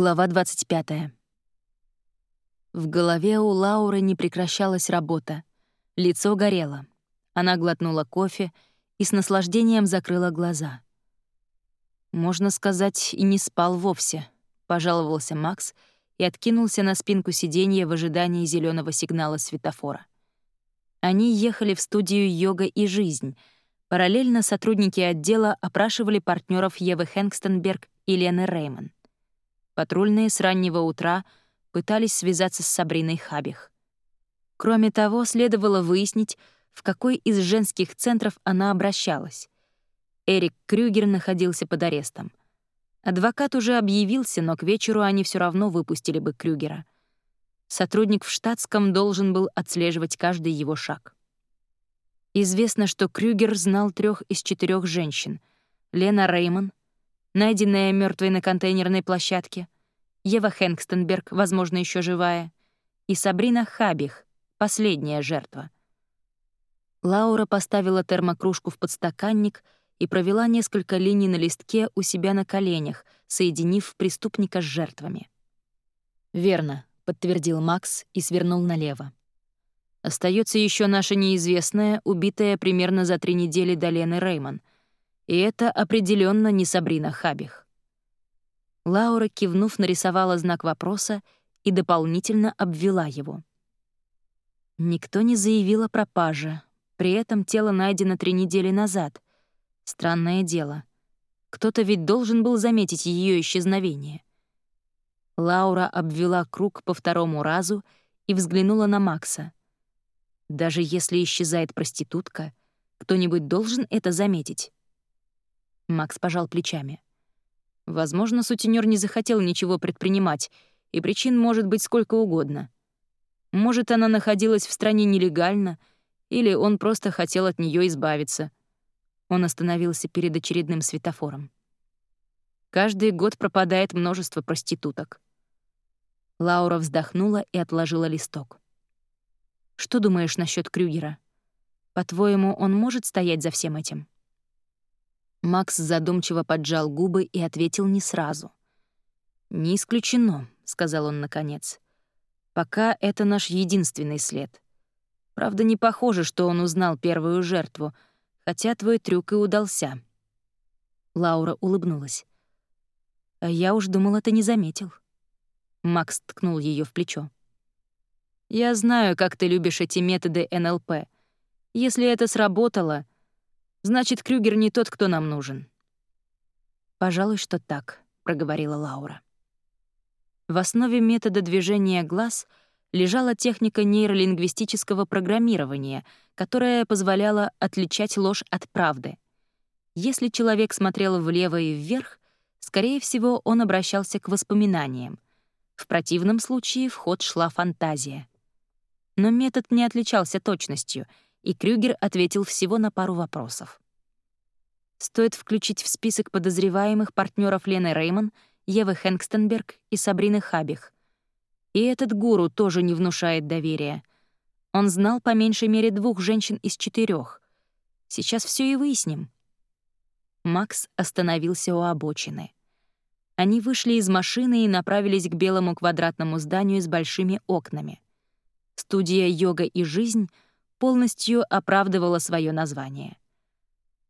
Глава 25. В голове у Лауры не прекращалась работа. Лицо горело. Она глотнула кофе и с наслаждением закрыла глаза. «Можно сказать, и не спал вовсе», — пожаловался Макс и откинулся на спинку сиденья в ожидании зеленого сигнала светофора. Они ехали в студию «Йога и жизнь», Параллельно сотрудники отдела опрашивали партнеров Евы Хэнкстенберг и Лены Реймон. Патрульные с раннего утра пытались связаться с Сабриной Хабих. Кроме того, следовало выяснить, в какой из женских центров она обращалась. Эрик Крюгер находился под арестом. Адвокат уже объявился, но к вечеру они все равно выпустили бы Крюгера. Сотрудник в штатском должен был отслеживать каждый его шаг. Известно, что Крюгер знал трех из четырех женщин — Лена Реймон, найденная мертвой на контейнерной площадке, Ева Хэнкстенберг, возможно, еще живая, и Сабрина Хабих, последняя жертва. Лаура поставила термокружку в подстаканник и провела несколько линий на листке у себя на коленях, соединив преступника с жертвами. «Верно», — подтвердил Макс и свернул налево. Остается еще наша неизвестная, убитая примерно за три недели до Лены Реймон — и это определенно не Сабрина Хабих. Лаура, кивнув, нарисовала знак вопроса и дополнительно обвела его. Никто не заявил о пропаже. При этом тело найдено три недели назад. Странное дело. Кто-то ведь должен был заметить ее исчезновение. Лаура обвела круг по второму разу и взглянула на Макса. Даже если исчезает проститутка, кто-нибудь должен это заметить. Макс пожал плечами. Возможно, сутенер не захотел ничего предпринимать, и причин может быть сколько угодно. Может, она находилась в стране нелегально, или он просто хотел от нее избавиться. Он остановился перед очередным светофором. Каждый год пропадает множество проституток. Лаура вздохнула и отложила листок. «Что думаешь насчет Крюгера? По-твоему, он может стоять за всем этим?» Макс задумчиво поджал губы и ответил не сразу. «Не исключено», — сказал он наконец. «Пока это наш единственный след. Правда, не похоже, что он узнал первую жертву, хотя твой трюк и удался». Лаура улыбнулась. «А я уж думала, ты не заметил». Макс ткнул ее в плечо. «Я знаю, как ты любишь эти методы НЛП. Если это сработало, Значит, Крюгер не тот, кто нам нужен. «Пожалуй, что так», — проговорила Лаура. В основе метода движения глаз лежала техника нейролингвистического программирования, которая позволяла отличать ложь от правды. Если человек смотрел влево и вверх, скорее всего, он обращался к воспоминаниям. В противном случае в ход шла фантазия. Но метод не отличался точностью — и Крюгер ответил всего на пару вопросов. Стоит включить в список подозреваемых партнеров Лены Реймон, Евы Хэнкстенберг и Сабрины Хабих. И этот гуру тоже не внушает доверия. Он знал по меньшей мере двух женщин из четырех. Сейчас все и выясним. Макс остановился у обочины. Они вышли из машины и направились к белому квадратному зданию с большими окнами. Студия «Йога и жизнь» — полностью оправдывала свое название.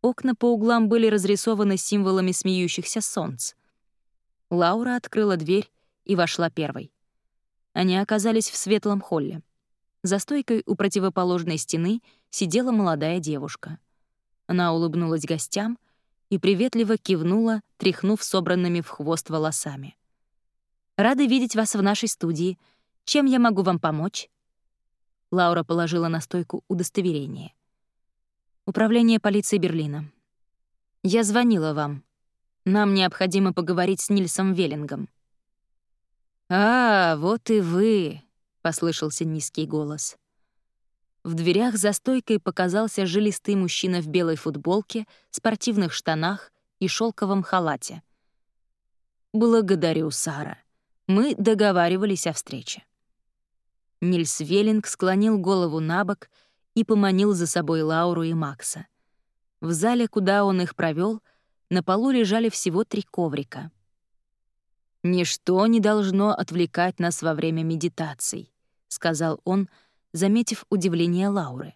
Окна по углам были разрисованы символами смеющихся солнц. Лаура открыла дверь и вошла первой. Они оказались в светлом холле. За стойкой у противоположной стены сидела молодая девушка. Она улыбнулась гостям и приветливо кивнула, тряхнув собранными в хвост волосами. «Рада видеть вас в нашей студии. Чем я могу вам помочь?» Лаура положила на стойку удостоверение. «Управление полиции Берлина. Я звонила вам. Нам необходимо поговорить с Нильсом Веллингом». «А, вот и вы», — послышался низкий голос. В дверях за стойкой показался жилистый мужчина в белой футболке, спортивных штанах и шелковом халате. «Благодарю, Сара. Мы договаривались о встрече». Нильс Веллинг склонил голову на бок и поманил за собой Лауру и Макса. В зале, куда он их провел, на полу лежали всего три коврика. «Ничто не должно отвлекать нас во время медитаций», — сказал он, заметив удивление Лауры.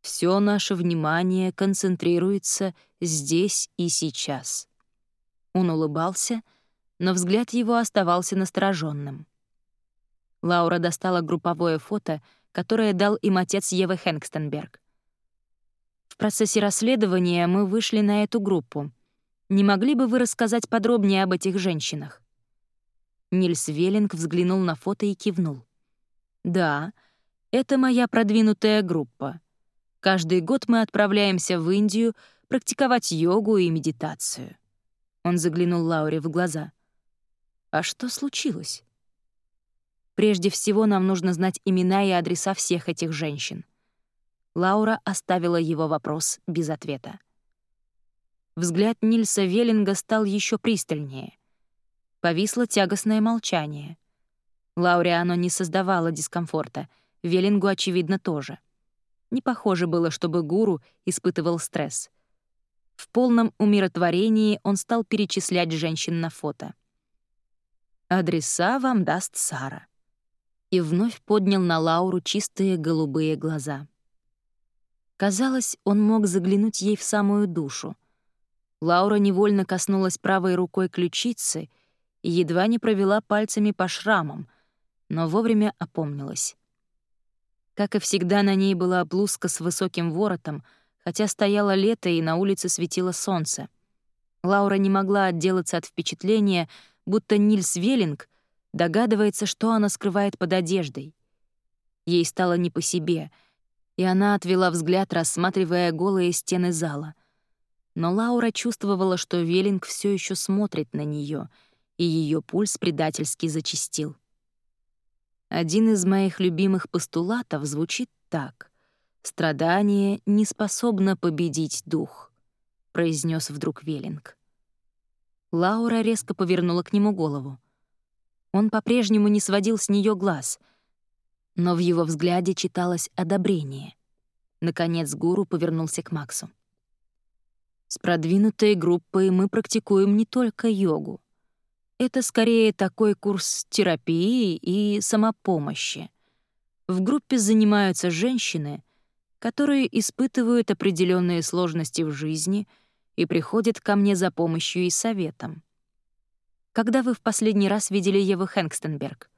Все наше внимание концентрируется здесь и сейчас». Он улыбался, но взгляд его оставался настороженным. Лаура достала групповое фото, которое дал им отец Евы Хэнкстенберг. В процессе расследования мы вышли на эту группу. Не могли бы вы рассказать подробнее об этих женщинах? Нильс Веллинг взглянул на фото и кивнул. «Да, это моя продвинутая группа. Каждый год мы отправляемся в Индию практиковать йогу и медитацию». Он заглянул Лауре в глаза. «А что случилось?» «Прежде всего нам нужно знать имена и адреса всех этих женщин». Лаура оставила его вопрос без ответа. Взгляд Нильса Веллинга стал еще пристальнее. Повисло тягостное молчание. Лауре оно не создавало дискомфорта, Веллингу, очевидно, тоже. Не похоже было, чтобы гуру испытывал стресс. В полном умиротворении он стал перечислять женщин на фото. «Адреса вам даст Сара». И вновь поднял на Лауру чистые голубые глаза. Казалось, он мог заглянуть ей в самую душу. Лаура невольно коснулась правой рукой ключицы — и едва не провела пальцами по шрамам, но вовремя опомнилась. Как и всегда, на ней была блузка с высоким воротом, хотя стояло лето и на улице светило солнце. Лаура не могла отделаться от впечатления, будто Нильс Веллинг догадывается, что она скрывает под одеждой. Ей стало не по себе, и она отвела взгляд, рассматривая голые стены зала. Но Лаура чувствовала, что Веллинг все еще смотрит на нее — и ее пульс предательски зачастил. Один из моих любимых постулатов звучит так. «Страдание не способно победить дух», — произнес вдруг Веллинг. Лаура резко повернула к нему голову. Он по-прежнему не сводил с нее глаз, но в его взгляде читалось одобрение. Наконец гуру повернулся к Максу. «С продвинутой группой мы практикуем не только йогу. Это скорее такой курс терапии и самопомощи. В группе занимаются женщины, которые испытывают определенные сложности в жизни и приходят ко мне за помощью и советом. Когда вы в последний раз видели Еву Хэнкстенберг?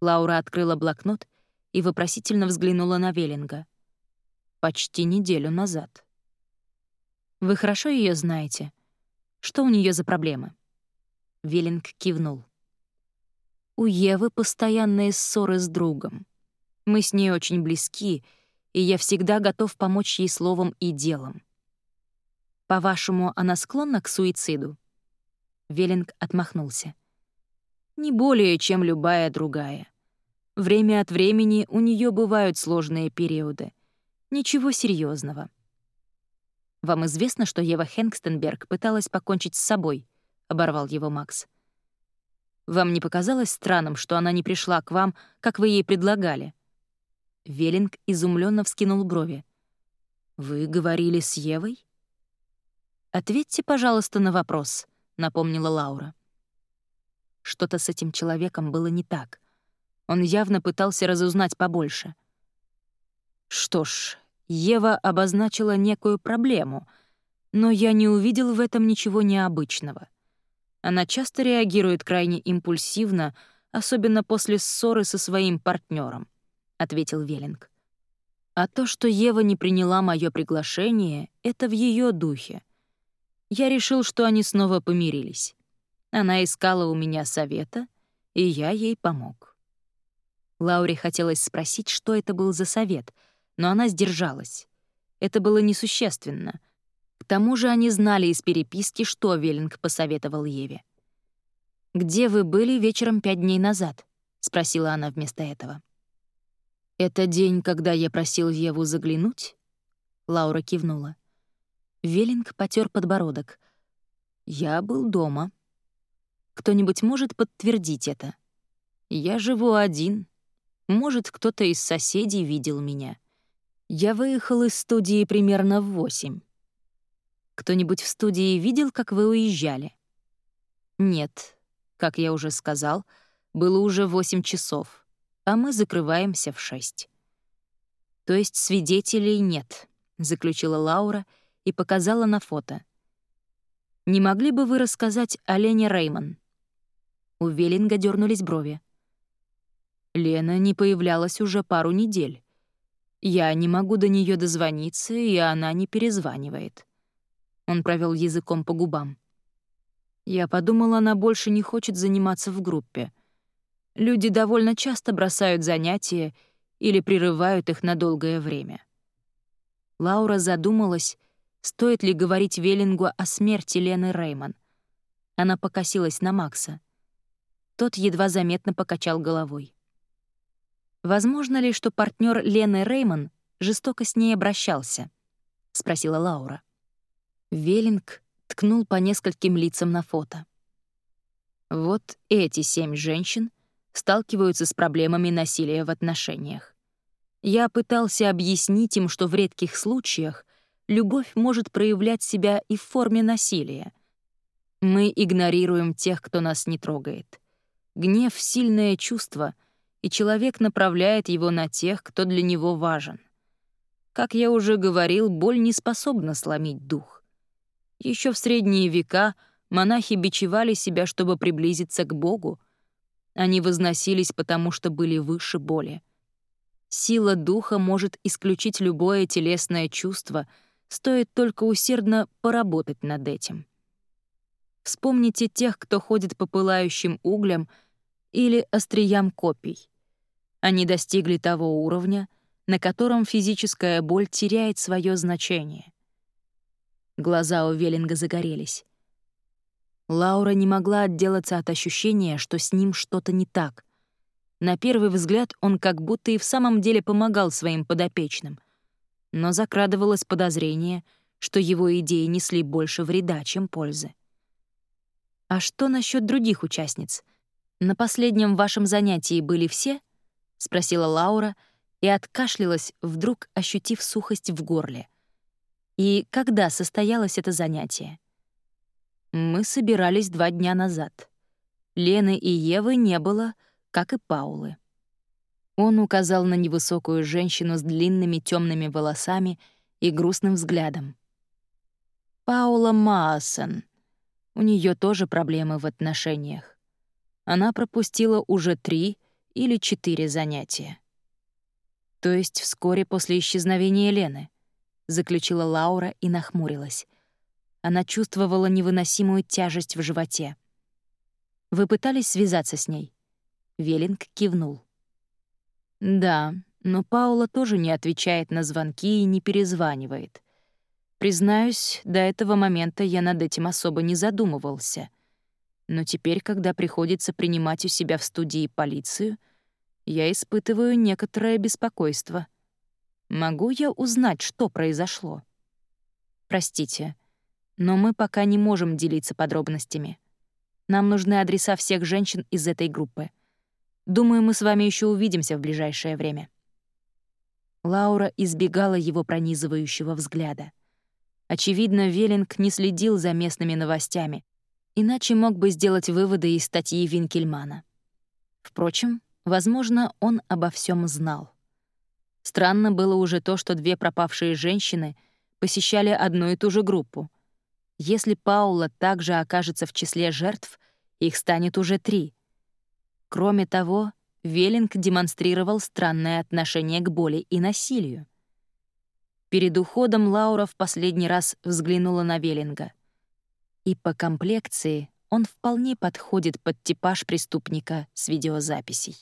Лаура открыла блокнот и вопросительно взглянула на Веллинга. Почти неделю назад. Вы хорошо ее знаете? Что у нее за проблемы? Виллинг кивнул. У Евы постоянные ссоры с другом. Мы с ней очень близки, и я всегда готов помочь ей словом и делом. По-вашему, она склонна к суициду? Веллинг отмахнулся. Не более, чем любая другая. Время от времени у нее бывают сложные периоды. Ничего серьезного. Вам известно, что Ева Хэнкстенберг пыталась покончить с собой —— оборвал его Макс. «Вам не показалось странным, что она не пришла к вам, как вы ей предлагали?» Веллинг изумленно вскинул брови. «Вы говорили с Евой?» «Ответьте, пожалуйста, на вопрос», — напомнила Лаура. Что-то с этим человеком было не так. Он явно пытался разузнать побольше. Что ж, Ева обозначила некую проблему, но я не увидел в этом ничего необычного. Она часто реагирует крайне импульсивно, особенно после ссоры со своим партнером, ответил Веллинг. А то, что Ева не приняла мое приглашение, это в ее духе. Я решил, что они снова помирились. Она искала у меня совета, и я ей помог. Лауре хотелось спросить, что это был за совет, но она сдержалась. Это было несущественно — к тому же они знали из переписки, что Веллинг посоветовал Еве. «Где вы были вечером пять дней назад?» — спросила она вместо этого. «Это день, когда я просил Еву заглянуть?» Лаура кивнула. Веллинг потер подбородок. «Я был дома. Кто-нибудь может подтвердить это? Я живу один. Может, кто-то из соседей видел меня. Я выехал из студии примерно в восемь. Кто-нибудь в студии видел, как вы уезжали? Нет. как я уже сказал, было уже 8 часов, а мы закрываемся в 6. То есть свидетелей нет, заключила Лаура и показала на фото. Не могли бы вы рассказать о Лене Реймон? У Веллинга дернулись брови. Лена не появлялась уже пару недель. Я не могу до нее дозвониться, и она не перезванивает. Он провел языком по губам. Я подумала, она больше не хочет заниматься в группе. Люди довольно часто бросают занятия или прерывают их на долгое время. Лаура задумалась, стоит ли говорить Веллингу о смерти Лены Реймон. Она покосилась на Макса. Тот едва заметно покачал головой. «Возможно ли, что партнер Лены Реймон жестоко с ней обращался?» — спросила Лаура. Веллинг ткнул по нескольким лицам на фото. Вот эти семь женщин сталкиваются с проблемами насилия в отношениях. Я пытался объяснить им, что в редких случаях любовь может проявлять себя и в форме насилия. Мы игнорируем тех, кто нас не трогает. Гнев — сильное чувство, и человек направляет его на тех, кто для него важен. Как я уже говорил, боль не способна сломить дух. Еще в средние века монахи бичевали себя, чтобы приблизиться к Богу. Они возносились, потому что были выше боли. Сила духа может исключить любое телесное чувство, стоит только усердно поработать над этим. Вспомните тех, кто ходит по пылающим углям или остриям копий. Они достигли того уровня, на котором физическая боль теряет свое значение. Глаза у Веллинга загорелись. Лаура не могла отделаться от ощущения, что с ним что-то не так. На первый взгляд он как будто и в самом деле помогал своим подопечным. Но закрадывалось подозрение, что его идеи несли больше вреда, чем пользы. «А что насчет других участниц? На последнем вашем занятии были все?» — спросила Лаура и откашлялась, вдруг ощутив сухость в горле. И когда состоялось это занятие? Мы собирались два дня назад. Лены и Евы не было, как и Паулы. Он указал на невысокую женщину с длинными темными волосами и грустным взглядом. Паула Маасон. У нее тоже проблемы в отношениях. Она пропустила уже три или четыре занятия. То есть вскоре после исчезновения Лены заключила Лаура и нахмурилась. Она чувствовала невыносимую тяжесть в животе. «Вы пытались связаться с ней?» Веллинг кивнул. «Да, но Паула тоже не отвечает на звонки и не перезванивает. Признаюсь, до этого момента я над этим особо не задумывался. Но теперь, когда приходится принимать у себя в студии полицию, я испытываю некоторое беспокойство. Могу я узнать, что произошло? Простите, но мы пока не можем делиться подробностями. Нам нужны адреса всех женщин из этой группы. Думаю, мы с вами еще увидимся в ближайшее время. Лаура избегала его пронизывающего взгляда. Очевидно, Веллинг не следил за местными новостями, иначе мог бы сделать выводы из статьи Винкельмана. Впрочем, возможно, он обо всем знал. Странно было уже то, что две пропавшие женщины посещали одну и ту же группу. Если Паула также окажется в числе жертв, их станет уже три. Кроме того, Веллинг демонстрировал странное отношение к боли и насилию. Перед уходом Лаура в последний раз взглянула на Веллинга. И по комплекции он вполне подходит под типаж преступника с видеозаписей.